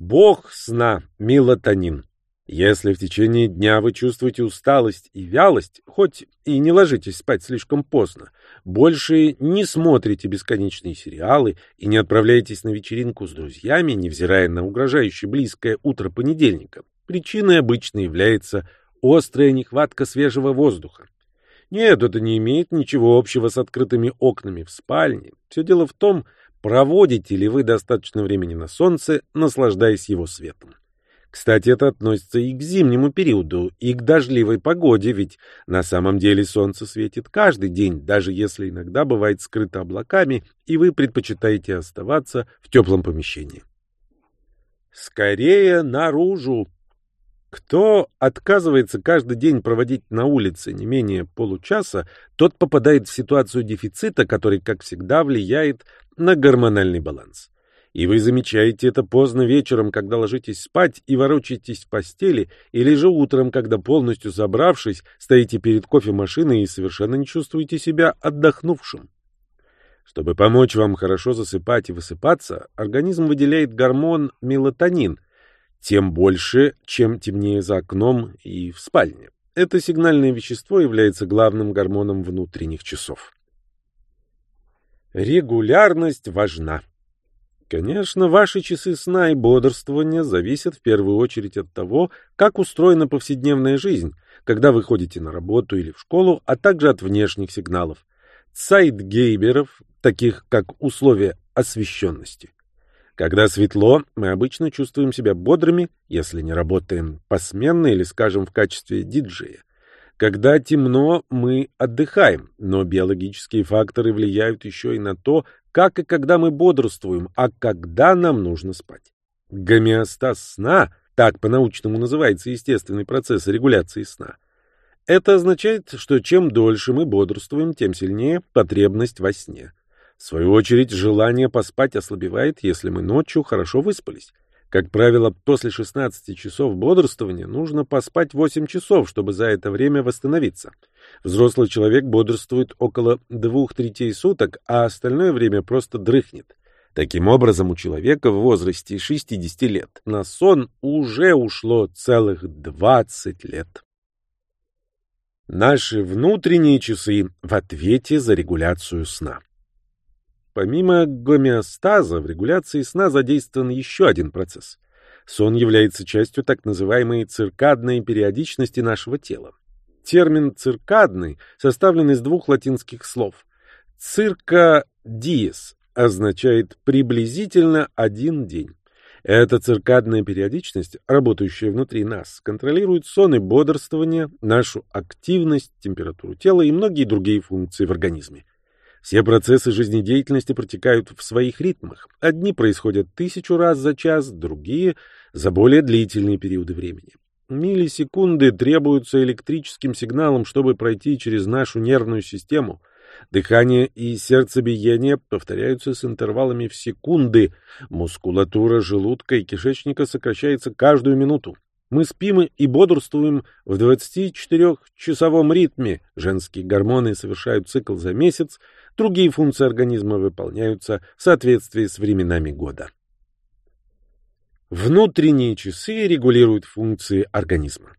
Бог сна – мелатонин. Если в течение дня вы чувствуете усталость и вялость, хоть и не ложитесь спать слишком поздно, больше не смотрите бесконечные сериалы и не отправляетесь на вечеринку с друзьями, невзирая на угрожающее близкое утро понедельника, причиной обычно является острая нехватка свежего воздуха. Нет, это не имеет ничего общего с открытыми окнами в спальне. Все дело в том, проводите ли вы достаточно времени на солнце, наслаждаясь его светом. Кстати, это относится и к зимнему периоду, и к дождливой погоде, ведь на самом деле солнце светит каждый день, даже если иногда бывает скрыто облаками, и вы предпочитаете оставаться в теплом помещении. Скорее наружу! Кто отказывается каждый день проводить на улице не менее получаса, тот попадает в ситуацию дефицита, который, как всегда, влияет на гормональный баланс. И вы замечаете это поздно вечером, когда ложитесь спать и ворочаетесь в постели, или же утром, когда полностью забравшись, стоите перед кофемашиной и совершенно не чувствуете себя отдохнувшим. Чтобы помочь вам хорошо засыпать и высыпаться, организм выделяет гормон мелатонин, тем больше, чем темнее за окном и в спальне. Это сигнальное вещество является главным гормоном внутренних часов. Регулярность важна. Конечно, ваши часы сна и бодрствования зависят в первую очередь от того, как устроена повседневная жизнь, когда вы ходите на работу или в школу, а также от внешних сигналов, цайтгейберов, таких как условия освещенности. Когда светло, мы обычно чувствуем себя бодрыми, если не работаем посменно или, скажем, в качестве диджея. Когда темно, мы отдыхаем, но биологические факторы влияют еще и на то, как и когда мы бодрствуем, а когда нам нужно спать. Гомеостаз сна, так по-научному называется естественный процесс регуляции сна. Это означает, что чем дольше мы бодрствуем, тем сильнее потребность во сне. В свою очередь, желание поспать ослабевает, если мы ночью хорошо выспались. Как правило, после 16 часов бодрствования нужно поспать 8 часов, чтобы за это время восстановиться. Взрослый человек бодрствует около двух третей суток, а остальное время просто дрыхнет. Таким образом, у человека в возрасте 60 лет на сон уже ушло целых 20 лет. Наши внутренние часы в ответе за регуляцию сна. Помимо гомеостаза, в регуляции сна задействован еще один процесс. Сон является частью так называемой циркадной периодичности нашего тела. Термин «циркадный» составлен из двух латинских слов. «Цирка диес» означает «приблизительно один день». Эта циркадная периодичность, работающая внутри нас, контролирует сон и бодрствование, нашу активность, температуру тела и многие другие функции в организме. Все процессы жизнедеятельности протекают в своих ритмах. Одни происходят тысячу раз за час, другие — за более длительные периоды времени. Миллисекунды требуются электрическим сигналом, чтобы пройти через нашу нервную систему. Дыхание и сердцебиение повторяются с интервалами в секунды. Мускулатура желудка и кишечника сокращается каждую минуту. Мы спим и бодрствуем в 24-часовом ритме. Женские гормоны совершают цикл за месяц, другие функции организма выполняются в соответствии с временами года. Внутренние часы регулируют функции организма.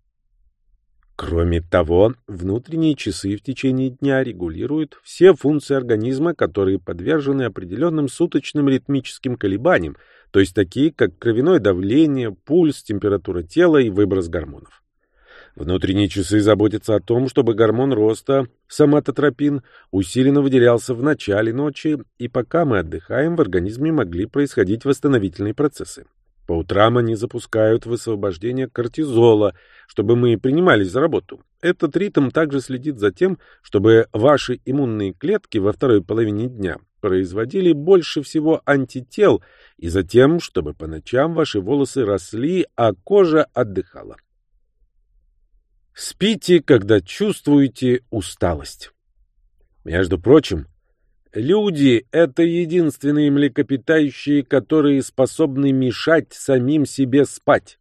Кроме того, внутренние часы в течение дня регулируют все функции организма, которые подвержены определенным суточным ритмическим колебаниям, то есть такие, как кровяное давление, пульс, температура тела и выброс гормонов. Внутренние часы заботятся о том, чтобы гормон роста, соматотропин, усиленно выделялся в начале ночи, и пока мы отдыхаем, в организме могли происходить восстановительные процессы. По утрам они запускают высвобождение кортизола, чтобы мы принимались за работу. Этот ритм также следит за тем, чтобы ваши иммунные клетки во второй половине дня производили больше всего антител, и за тем, чтобы по ночам ваши волосы росли, а кожа отдыхала. Спите, когда чувствуете усталость. Между прочим, люди — это единственные млекопитающие, которые способны мешать самим себе спать.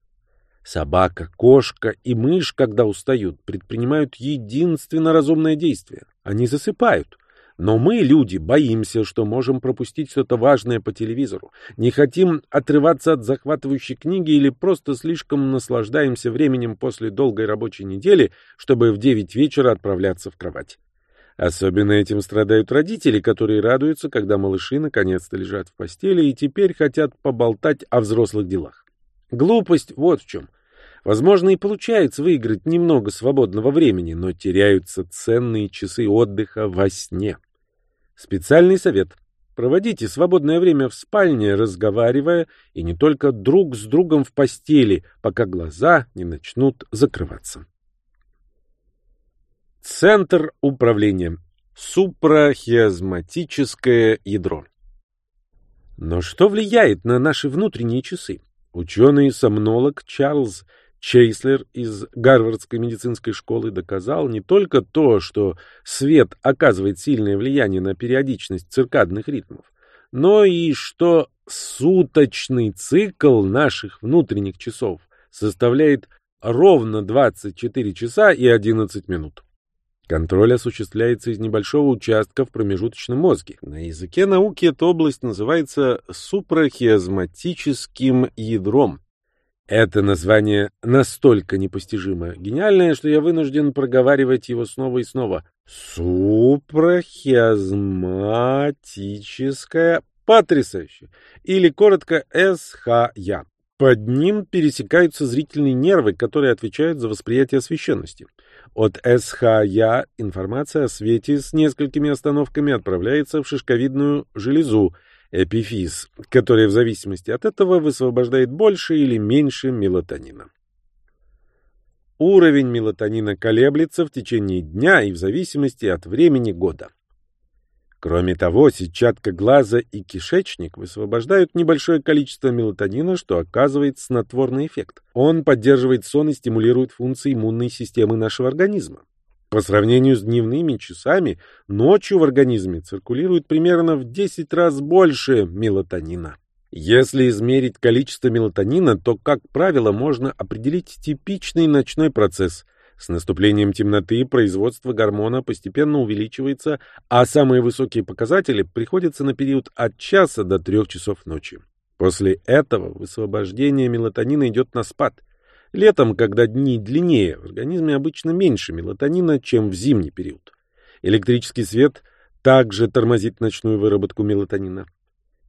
Собака, кошка и мышь, когда устают, предпринимают единственно разумное действие. Они засыпают. Но мы, люди, боимся, что можем пропустить что-то важное по телевизору, не хотим отрываться от захватывающей книги или просто слишком наслаждаемся временем после долгой рабочей недели, чтобы в 9 вечера отправляться в кровать. Особенно этим страдают родители, которые радуются, когда малыши наконец-то лежат в постели и теперь хотят поболтать о взрослых делах. Глупость вот в чем. Возможно, и получается выиграть немного свободного времени, но теряются ценные часы отдыха во сне. Специальный совет. Проводите свободное время в спальне, разговаривая, и не только друг с другом в постели, пока глаза не начнут закрываться. Центр управления. Супрахиазматическое ядро. Но что влияет на наши внутренние часы? Ученый-сомнолог Чарльз Чейслер из Гарвардской медицинской школы доказал не только то, что свет оказывает сильное влияние на периодичность циркадных ритмов, но и что суточный цикл наших внутренних часов составляет ровно 24 часа и 11 минут. Контроль осуществляется из небольшого участка в промежуточном мозге. На языке науки эта область называется супрахиазматическим ядром. Это название настолько непостижимо гениальное, что я вынужден проговаривать его снова и снова. Супрахиазматическое потрясающе. Или коротко СХЯ. Под ним пересекаются зрительные нервы, которые отвечают за восприятие освещенности. От СХЯ информация о свете с несколькими остановками отправляется в шишковидную железу, эпифиз, которая в зависимости от этого высвобождает больше или меньше мелатонина. Уровень мелатонина колеблется в течение дня и в зависимости от времени года. Кроме того, сетчатка глаза и кишечник высвобождают небольшое количество мелатонина, что оказывает снотворный эффект. Он поддерживает сон и стимулирует функции иммунной системы нашего организма. По сравнению с дневными часами, ночью в организме циркулирует примерно в 10 раз больше мелатонина. Если измерить количество мелатонина, то, как правило, можно определить типичный ночной процесс – с наступлением темноты производство гормона постепенно увеличивается, а самые высокие показатели приходятся на период от часа до трех часов ночи. После этого высвобождение мелатонина идет на спад. Летом, когда дни длиннее, в организме обычно меньше мелатонина, чем в зимний период. Электрический свет также тормозит ночную выработку мелатонина.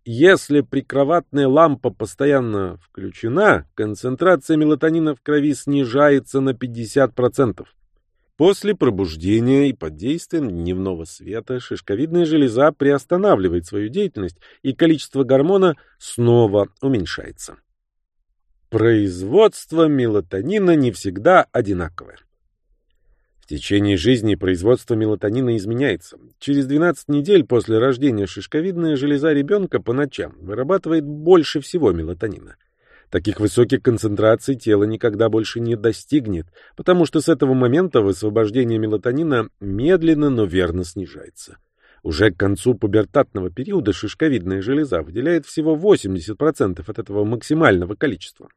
Если прикроватная лампа постоянно включена, концентрация мелатонина в крови снижается на 50%. После пробуждения и под действием дневного света шишковидная железа приостанавливает свою деятельность, и количество гормона снова уменьшается. Производство мелатонина не всегда одинаковое течение жизни производство мелатонина изменяется. Через 12 недель после рождения шишковидная железа ребенка по ночам вырабатывает больше всего мелатонина. Таких высоких концентраций тело никогда больше не достигнет, потому что с этого момента высвобождение мелатонина медленно, но верно снижается. Уже к концу пубертатного периода шишковидная железа выделяет всего 80% от этого максимального количества.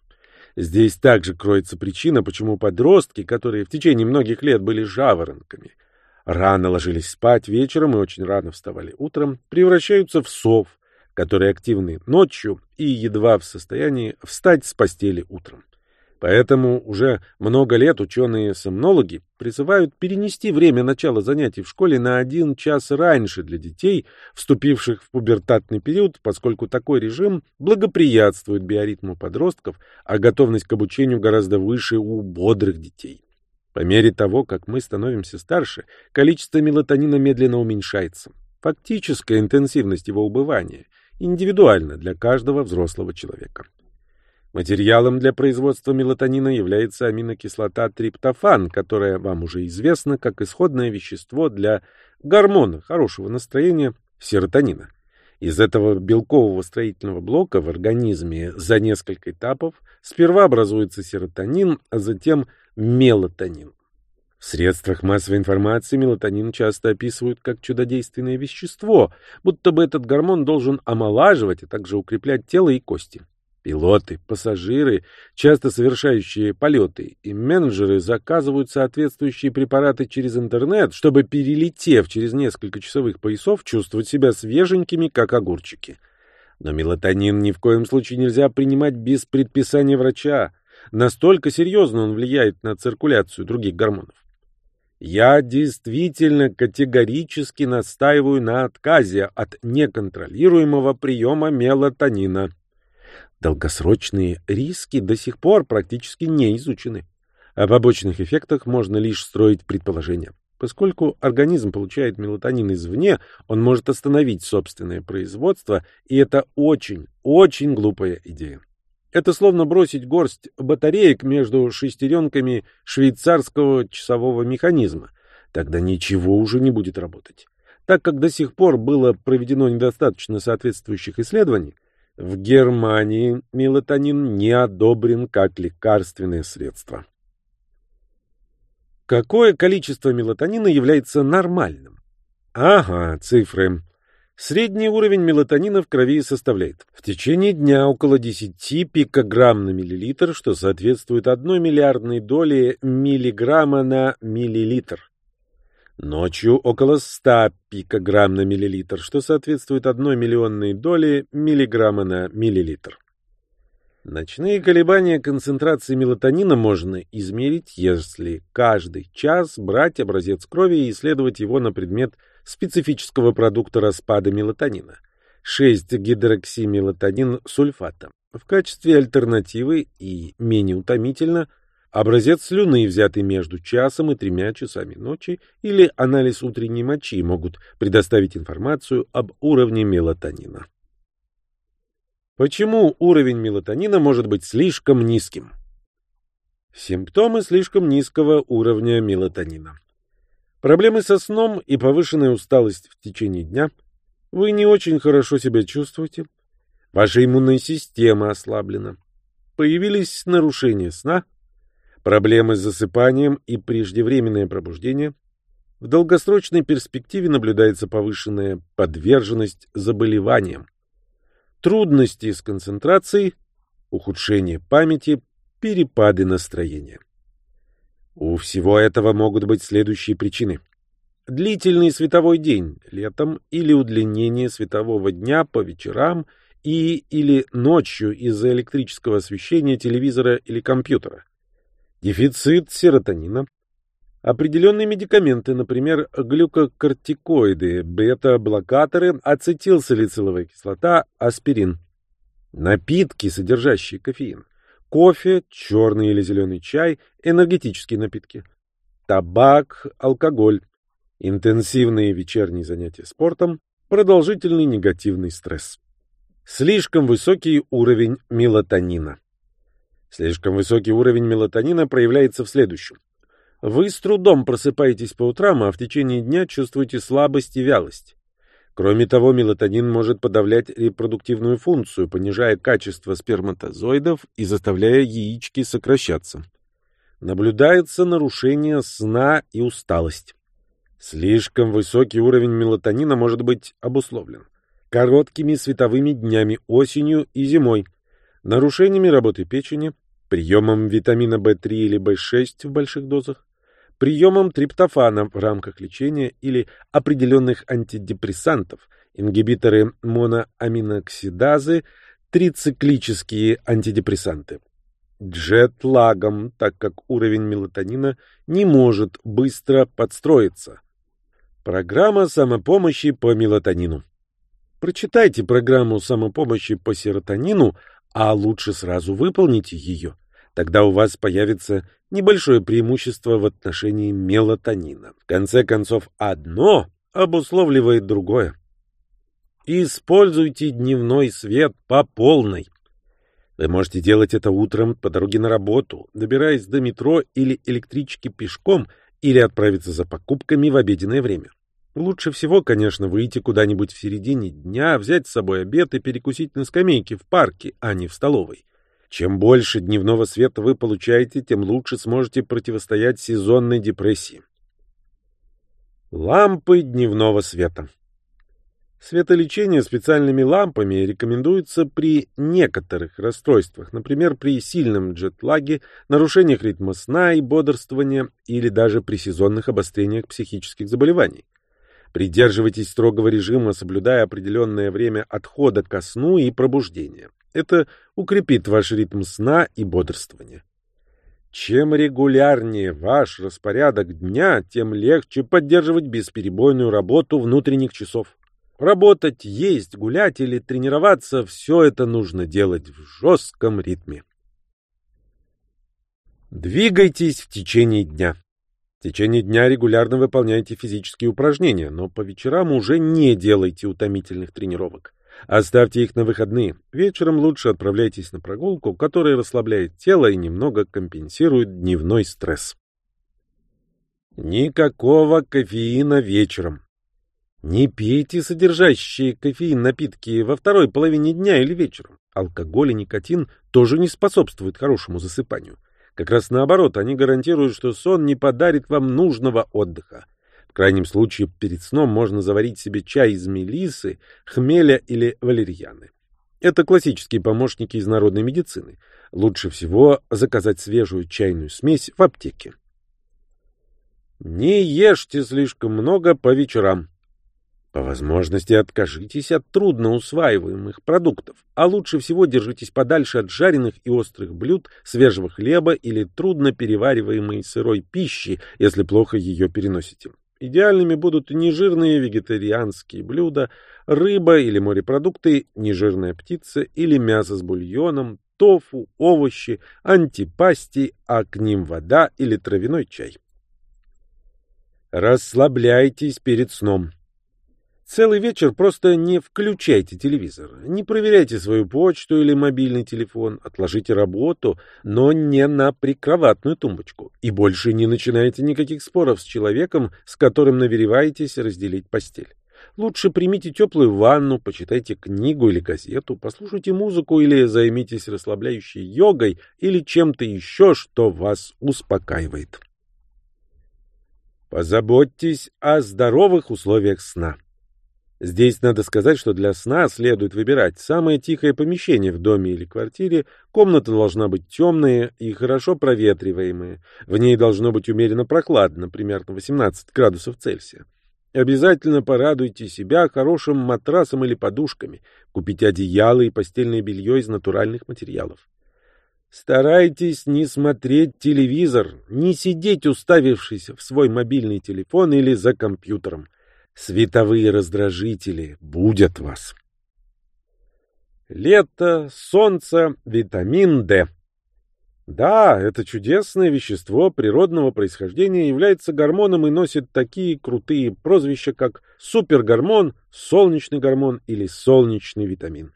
Здесь также кроется причина, почему подростки, которые в течение многих лет были жаворонками, рано ложились спать вечером и очень рано вставали утром, превращаются в сов, которые активны ночью и едва в состоянии встать с постели утром. Поэтому уже много лет ученые-сомнологи призывают перенести время начала занятий в школе на один час раньше для детей, вступивших в пубертатный период, поскольку такой режим благоприятствует биоритму подростков, а готовность к обучению гораздо выше у бодрых детей. По мере того, как мы становимся старше, количество мелатонина медленно уменьшается. Фактическая интенсивность его убывания индивидуальна для каждого взрослого человека. Материалом для производства мелатонина является аминокислота триптофан, которая вам уже известна как исходное вещество для гормона хорошего настроения серотонина. Из этого белкового строительного блока в организме за несколько этапов сперва образуется серотонин, а затем мелатонин. В средствах массовой информации мелатонин часто описывают как чудодейственное вещество, будто бы этот гормон должен омолаживать, а также укреплять тело и кости. Пилоты, пассажиры, часто совершающие полеты, и менеджеры заказывают соответствующие препараты через интернет, чтобы, перелетев через несколько часовых поясов, чувствовать себя свеженькими, как огурчики. Но мелатонин ни в коем случае нельзя принимать без предписания врача. Настолько серьезно он влияет на циркуляцию других гормонов. Я действительно категорически настаиваю на отказе от неконтролируемого приема мелатонина. Долгосрочные риски до сих пор практически не изучены. О побочных эффектах можно лишь строить предположения. Поскольку организм получает мелатонин извне, он может остановить собственное производство, и это очень, очень глупая идея. Это словно бросить горсть батареек между шестеренками швейцарского часового механизма. Тогда ничего уже не будет работать. Так как до сих пор было проведено недостаточно соответствующих исследований, в Германии мелатонин не одобрен как лекарственное средство. Какое количество мелатонина является нормальным? Ага, цифры. Средний уровень мелатонина в крови составляет в течение дня около 10 пикограмм на миллилитр, что соответствует 1 миллиардной доли миллиграмма на миллилитр. Ночью около 100 пикограмм на миллилитр, что соответствует одной миллионной доли миллиграмма на миллилитр. Ночные колебания концентрации мелатонина можно измерить, если каждый час брать образец крови и исследовать его на предмет специфического продукта распада мелатонина – 6-гидроксимелатонин сульфата. В качестве альтернативы и менее утомительно – Образец слюны, взятый между часом и тремя часами ночи, или анализ утренней мочи могут предоставить информацию об уровне мелатонина. Почему уровень мелатонина может быть слишком низким? Симптомы слишком низкого уровня мелатонина. Проблемы со сном и повышенная усталость в течение дня. Вы не очень хорошо себя чувствуете. Ваша иммунная система ослаблена. Появились нарушения сна, проблемы с засыпанием и преждевременное пробуждение. В долгосрочной перспективе наблюдается повышенная подверженность заболеваниям, трудности с концентрацией, ухудшение памяти, перепады настроения. У всего этого могут быть следующие причины. Длительный световой день летом или удлинение светового дня по вечерам и или ночью из-за электрического освещения телевизора или компьютера дефицит серотонина, определенные медикаменты, например, глюкокортикоиды, бета-блокаторы, ацетилсалициловая кислота, аспирин, напитки, содержащие кофеин, кофе, черный или зеленый чай, энергетические напитки, табак, алкоголь, интенсивные вечерние занятия спортом, продолжительный негативный стресс. Слишком высокий уровень мелатонина. Слишком высокий уровень мелатонина проявляется в следующем. Вы с трудом просыпаетесь по утрам, а в течение дня чувствуете слабость и вялость. Кроме того, мелатонин может подавлять репродуктивную функцию, понижая качество сперматозоидов и заставляя яички сокращаться. Наблюдается нарушение сна и усталость. Слишком высокий уровень мелатонина может быть обусловлен короткими световыми днями осенью и зимой, нарушениями работы печени, приемом витамина В3 или В6 в больших дозах, приемом триптофана в рамках лечения или определенных антидепрессантов, ингибиторы моноаминоксидазы, трициклические антидепрессанты. Джет-лагом, так как уровень мелатонина не может быстро подстроиться. Программа самопомощи по мелатонину. Прочитайте программу самопомощи по серотонину, а лучше сразу выполните ее. Тогда у вас появится небольшое преимущество в отношении мелатонина. В конце концов, одно обусловливает другое. Используйте дневной свет по полной. Вы можете делать это утром по дороге на работу, добираясь до метро или электрички пешком, или отправиться за покупками в обеденное время. Лучше всего, конечно, выйти куда-нибудь в середине дня, взять с собой обед и перекусить на скамейке в парке, а не в столовой. Чем больше дневного света вы получаете, тем лучше сможете противостоять сезонной депрессии. Лампы дневного света Светолечение специальными лампами рекомендуется при некоторых расстройствах, например, при сильном джетлаге, нарушениях ритма сна и бодрствования или даже при сезонных обострениях психических заболеваний. Придерживайтесь строгого режима, соблюдая определенное время отхода ко сну и пробуждения. Это укрепит ваш ритм сна и бодрствования. Чем регулярнее ваш распорядок дня, тем легче поддерживать бесперебойную работу внутренних часов. Работать, есть, гулять или тренироваться – все это нужно делать в жестком ритме. Двигайтесь в течение дня. В течение дня регулярно выполняйте физические упражнения, но по вечерам уже не делайте утомительных тренировок. Оставьте их на выходные. Вечером лучше отправляйтесь на прогулку, которая расслабляет тело и немного компенсирует дневной стресс. Никакого кофеина вечером. Не пейте содержащие кофеин напитки во второй половине дня или вечером. Алкоголь и никотин тоже не способствуют хорошему засыпанию. Как раз наоборот, они гарантируют, что сон не подарит вам нужного отдыха. В крайнем случае, перед сном можно заварить себе чай из мелисы, хмеля или валерьяны. Это классические помощники из народной медицины. Лучше всего заказать свежую чайную смесь в аптеке. Не ешьте слишком много по вечерам. По возможности откажитесь от трудно усваиваемых продуктов, а лучше всего держитесь подальше от жареных и острых блюд, свежего хлеба или трудно перевариваемой сырой пищи, если плохо ее переносите. Идеальными будут нежирные вегетарианские блюда, рыба или морепродукты, нежирная птица или мясо с бульоном, тофу, овощи, антипасти, а к ним вода или травяной чай. Расслабляйтесь перед сном. Целый вечер просто не включайте телевизор, не проверяйте свою почту или мобильный телефон, отложите работу, но не на прикроватную тумбочку. И больше не начинайте никаких споров с человеком, с которым намереваетесь разделить постель. Лучше примите теплую ванну, почитайте книгу или газету, послушайте музыку или займитесь расслабляющей йогой или чем-то еще, что вас успокаивает. Позаботьтесь о здоровых условиях сна. Здесь надо сказать, что для сна следует выбирать самое тихое помещение в доме или квартире. Комната должна быть темная и хорошо проветриваемая. В ней должно быть умеренно прохладно, примерно 18 градусов Цельсия. Обязательно порадуйте себя хорошим матрасом или подушками. Купите одеяло и постельное белье из натуральных материалов. Старайтесь не смотреть телевизор, не сидеть уставившись в свой мобильный телефон или за компьютером. Световые раздражители будят вас. Лето, солнце, витамин D. Да, это чудесное вещество природного происхождения является гормоном и носит такие крутые прозвища, как супергормон, солнечный гормон или солнечный витамин.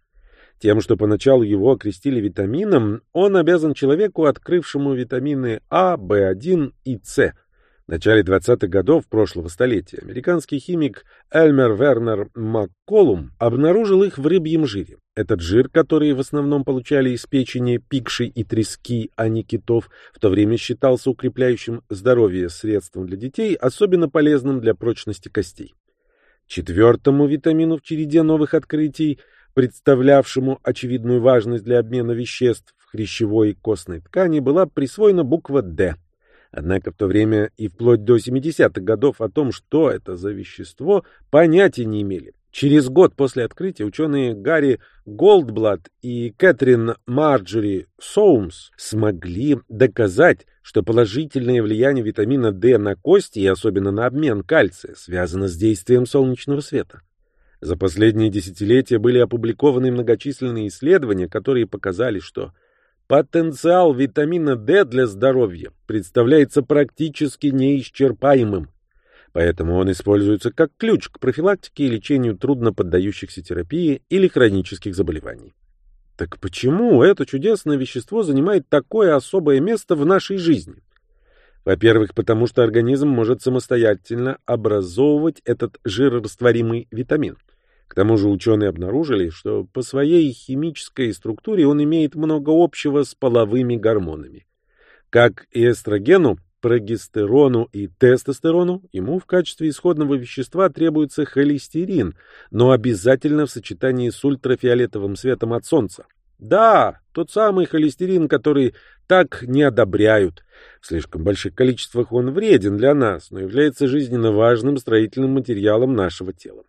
Тем, что поначалу его окрестили витамином, он обязан человеку, открывшему витамины А, В1 и С – в начале 20-х годов прошлого столетия американский химик Элмер Вернер Макколум обнаружил их в рыбьем жире. Этот жир, который в основном получали из печени, пикши и трески, а не китов, в то время считался укрепляющим здоровье средством для детей, особенно полезным для прочности костей. Четвертому витамину в череде новых открытий, представлявшему очевидную важность для обмена веществ в хрящевой и костной ткани, была присвоена буква «Д». Однако в то время и вплоть до 70-х годов о том, что это за вещество, понятия не имели. Через год после открытия ученые Гарри Голдблат и Кэтрин Марджери Соумс смогли доказать, что положительное влияние витамина D на кости и особенно на обмен кальция связано с действием солнечного света. За последние десятилетия были опубликованы многочисленные исследования, которые показали, что Потенциал витамина D для здоровья представляется практически неисчерпаемым, поэтому он используется как ключ к профилактике и лечению трудно поддающихся терапии или хронических заболеваний. Так почему это чудесное вещество занимает такое особое место в нашей жизни? Во-первых, потому что организм может самостоятельно образовывать этот жирорастворимый витамин – к тому же ученые обнаружили, что по своей химической структуре он имеет много общего с половыми гормонами. Как и эстрогену, прогестерону и тестостерону, ему в качестве исходного вещества требуется холестерин, но обязательно в сочетании с ультрафиолетовым светом от солнца. Да, тот самый холестерин, который так не одобряют. В слишком больших количествах он вреден для нас, но является жизненно важным строительным материалом нашего тела.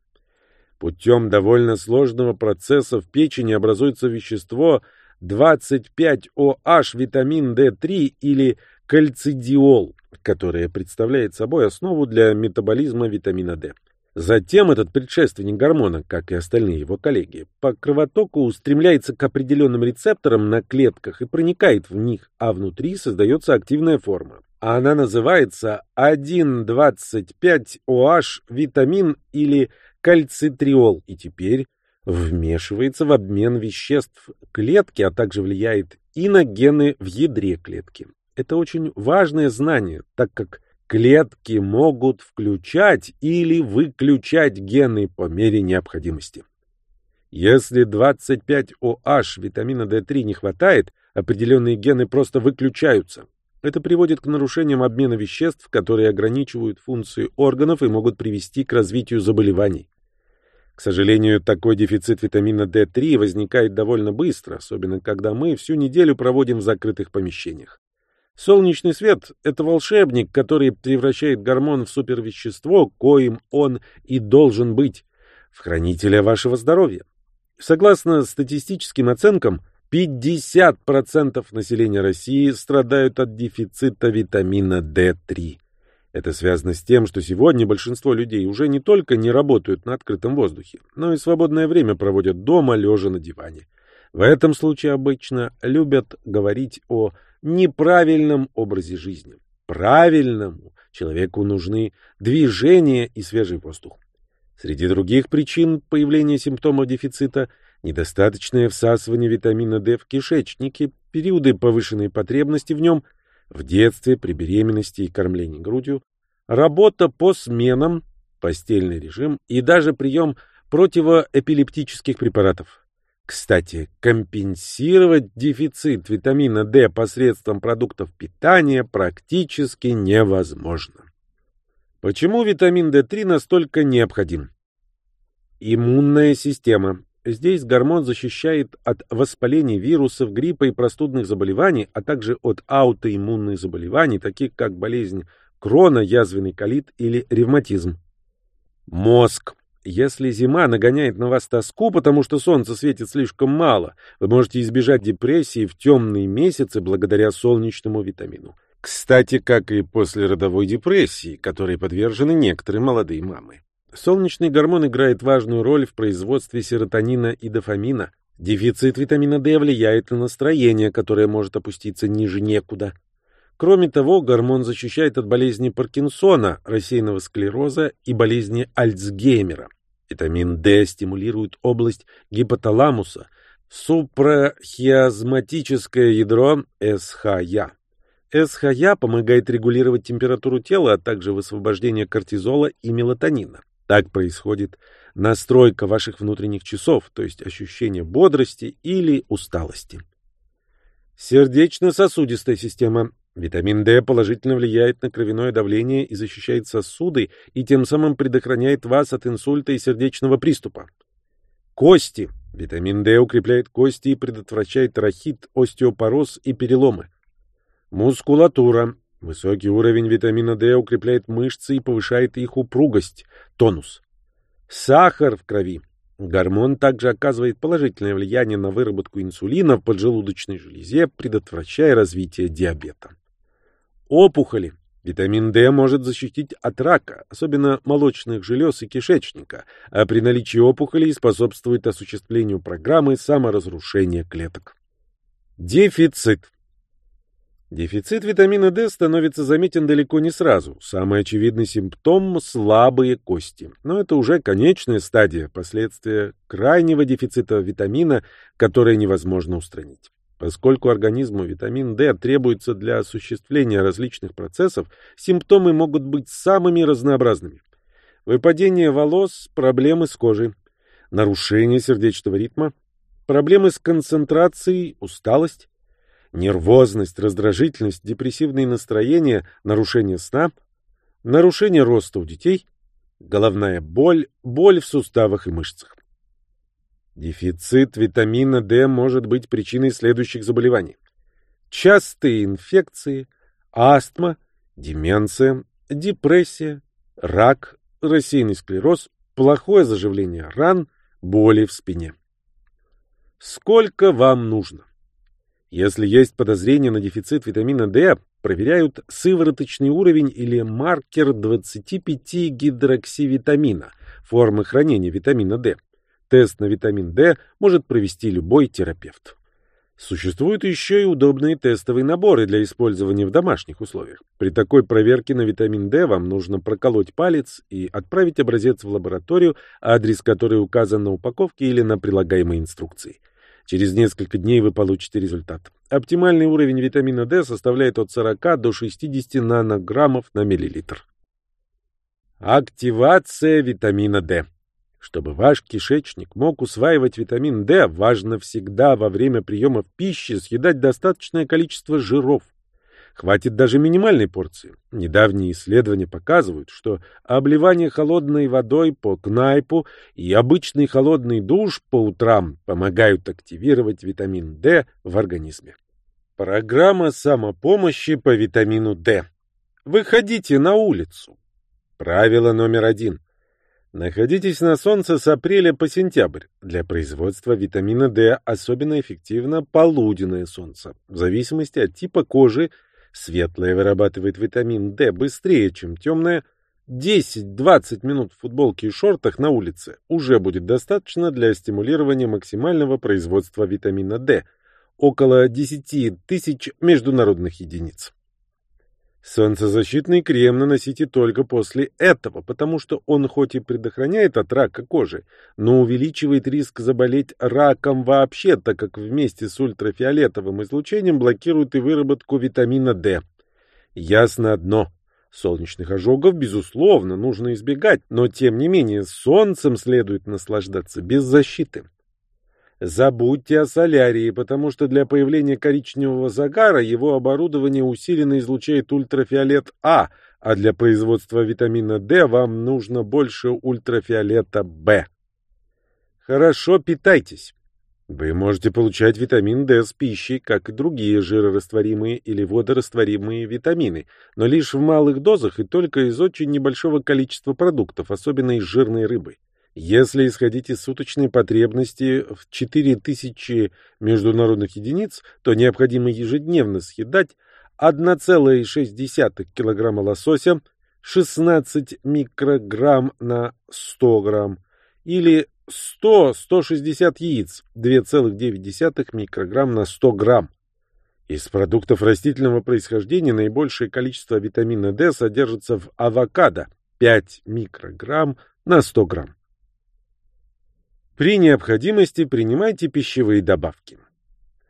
Путем довольно сложного процесса в печени образуется вещество 25OH витамин D3 или кальцидиол, которое представляет собой основу для метаболизма витамина D. Затем этот предшественник гормона, как и остальные его коллеги, по кровотоку устремляется к определенным рецепторам на клетках и проникает в них, а внутри создается активная форма. Она называется 1,25OH витамин или кальцитриол и теперь вмешивается в обмен веществ клетки, а также влияет и на гены в ядре клетки. Это очень важное знание, так как клетки могут включать или выключать гены по мере необходимости. Если 25OH витамина D3 не хватает, определенные гены просто выключаются. Это приводит к нарушениям обмена веществ, которые ограничивают функции органов и могут привести к развитию заболеваний. К сожалению, такой дефицит витамина D3 возникает довольно быстро, особенно когда мы всю неделю проводим в закрытых помещениях. Солнечный свет — это волшебник, который превращает гормон в супервещество, коим он и должен быть, в хранителя вашего здоровья. Согласно статистическим оценкам, 50% населения России страдают от дефицита витамина D3. Это связано с тем, что сегодня большинство людей уже не только не работают на открытом воздухе, но и свободное время проводят дома, лежа на диване. В этом случае обычно любят говорить о неправильном образе жизни. Правильному человеку нужны движение и свежий воздух. Среди других причин появления симптомов дефицита – недостаточное всасывание витамина D в кишечнике, периоды повышенной потребности в нем в детстве, при беременности и кормлении грудью, работа по сменам, постельный режим и даже прием противоэпилептических препаратов. Кстати, компенсировать дефицит витамина D посредством продуктов питания практически невозможно. Почему витамин D3 настолько необходим? Иммунная система. Здесь гормон защищает от воспаления вирусов, гриппа и простудных заболеваний, а также от аутоиммунных заболеваний, таких как болезнь крона, язвенный колит или ревматизм. Мозг. Если зима нагоняет на вас тоску, потому что солнце светит слишком мало, вы можете избежать депрессии в темные месяцы благодаря солнечному витамину. Кстати, как и после родовой депрессии, которой подвержены некоторые молодые мамы. Солнечный гормон играет важную роль в производстве серотонина и дофамина. Дефицит витамина D влияет на настроение, которое может опуститься ниже некуда. Кроме того, гормон защищает от болезни Паркинсона, рассеянного склероза и болезни Альцгеймера. Витамин D стимулирует область гипоталамуса, супрахиазматическое ядро СХЯ. СХЯ помогает регулировать температуру тела, а также высвобождение кортизола и мелатонина. Так происходит настройка ваших внутренних часов, то есть ощущение бодрости или усталости. Сердечно-сосудистая система Витамин D положительно влияет на кровяное давление и защищает сосуды, и тем самым предохраняет вас от инсульта и сердечного приступа. Кости. Витамин D укрепляет кости и предотвращает рахит, остеопороз и переломы. Мускулатура. Высокий уровень витамина D укрепляет мышцы и повышает их упругость, тонус. Сахар в крови. Гормон также оказывает положительное влияние на выработку инсулина в поджелудочной железе, предотвращая развитие диабета. Опухоли. Витамин D может защитить от рака, особенно молочных желез и кишечника, а при наличии опухолей способствует осуществлению программы саморазрушения клеток. Дефицит. Дефицит витамина D становится заметен далеко не сразу. Самый очевидный симптом – слабые кости. Но это уже конечная стадия, последствия крайнего дефицита витамина, которое невозможно устранить. Поскольку организму витамин D требуется для осуществления различных процессов, симптомы могут быть самыми разнообразными. Выпадение волос, проблемы с кожей, нарушение сердечного ритма, проблемы с концентрацией, усталость, нервозность, раздражительность, депрессивные настроения, нарушение сна, нарушение роста у детей, головная боль, боль в суставах и мышцах. Дефицит витамина D может быть причиной следующих заболеваний. Частые инфекции, астма, деменция, депрессия, рак, рассеянный склероз, плохое заживление ран, боли в спине. Сколько вам нужно? Если есть подозрение на дефицит витамина D, проверяют сывороточный уровень или маркер 25-гидроксивитамина, формы хранения витамина D. Тест на витамин D может провести любой терапевт. Существуют еще и удобные тестовые наборы для использования в домашних условиях. При такой проверке на витамин D вам нужно проколоть палец и отправить образец в лабораторию, адрес которой указан на упаковке или на прилагаемой инструкции. Через несколько дней вы получите результат. Оптимальный уровень витамина D составляет от 40 до 60 нанограммов на миллилитр. Активация витамина D. Чтобы ваш кишечник мог усваивать витамин D, важно всегда во время приема пищи съедать достаточное количество жиров. Хватит даже минимальной порции. Недавние исследования показывают, что обливание холодной водой по кнайпу и обычный холодный душ по утрам помогают активировать витамин D в организме. Программа самопомощи по витамину D. Выходите на улицу. Правило номер один. Находитесь на солнце с апреля по сентябрь. Для производства витамина D особенно эффективно полуденное солнце. В зависимости от типа кожи Светлое вырабатывает витамин D быстрее, чем темное. 10-20 минут в футболке и шортах на улице уже будет достаточно для стимулирования максимального производства витамина D – около 10 тысяч международных единиц. Солнцезащитный крем наносите только после этого, потому что он хоть и предохраняет от рака кожи, но увеличивает риск заболеть раком вообще, так как вместе с ультрафиолетовым излучением блокирует и выработку витамина D. Ясно одно. Солнечных ожогов, безусловно, нужно избегать, но тем не менее солнцем следует наслаждаться без защиты. Забудьте о солярии, потому что для появления коричневого загара его оборудование усиленно излучает ультрафиолет А, а для производства витамина D вам нужно больше ультрафиолета Б. Хорошо питайтесь. Вы можете получать витамин D с пищей, как и другие жирорастворимые или водорастворимые витамины, но лишь в малых дозах и только из очень небольшого количества продуктов, особенно из жирной рыбы. Если исходить из суточной потребности в 4000 международных единиц, то необходимо ежедневно съедать 1,6 кг лосося, 16 микрограмм на 100 грамм, или 100-160 яиц, 2,9 микрограмм на 100 грамм. Из продуктов растительного происхождения наибольшее количество витамина D содержится в авокадо, 5 микрограмм на 100 грамм. При необходимости принимайте пищевые добавки.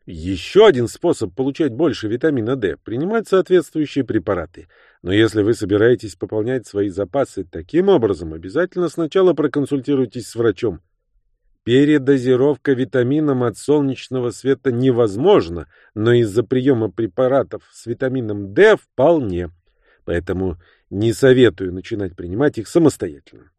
Еще один способ получать больше витамина D – принимать соответствующие препараты. Но если вы собираетесь пополнять свои запасы таким образом, обязательно сначала проконсультируйтесь с врачом. Передозировка витамином от солнечного света невозможна, но из-за приема препаратов с витамином D вполне. Поэтому не советую начинать принимать их самостоятельно.